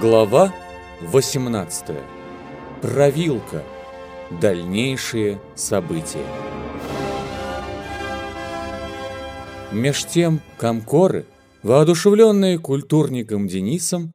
Глава 18. Провилка. Дальнейшие события. Меж тем комкоры, воодушевленные культурником Денисом,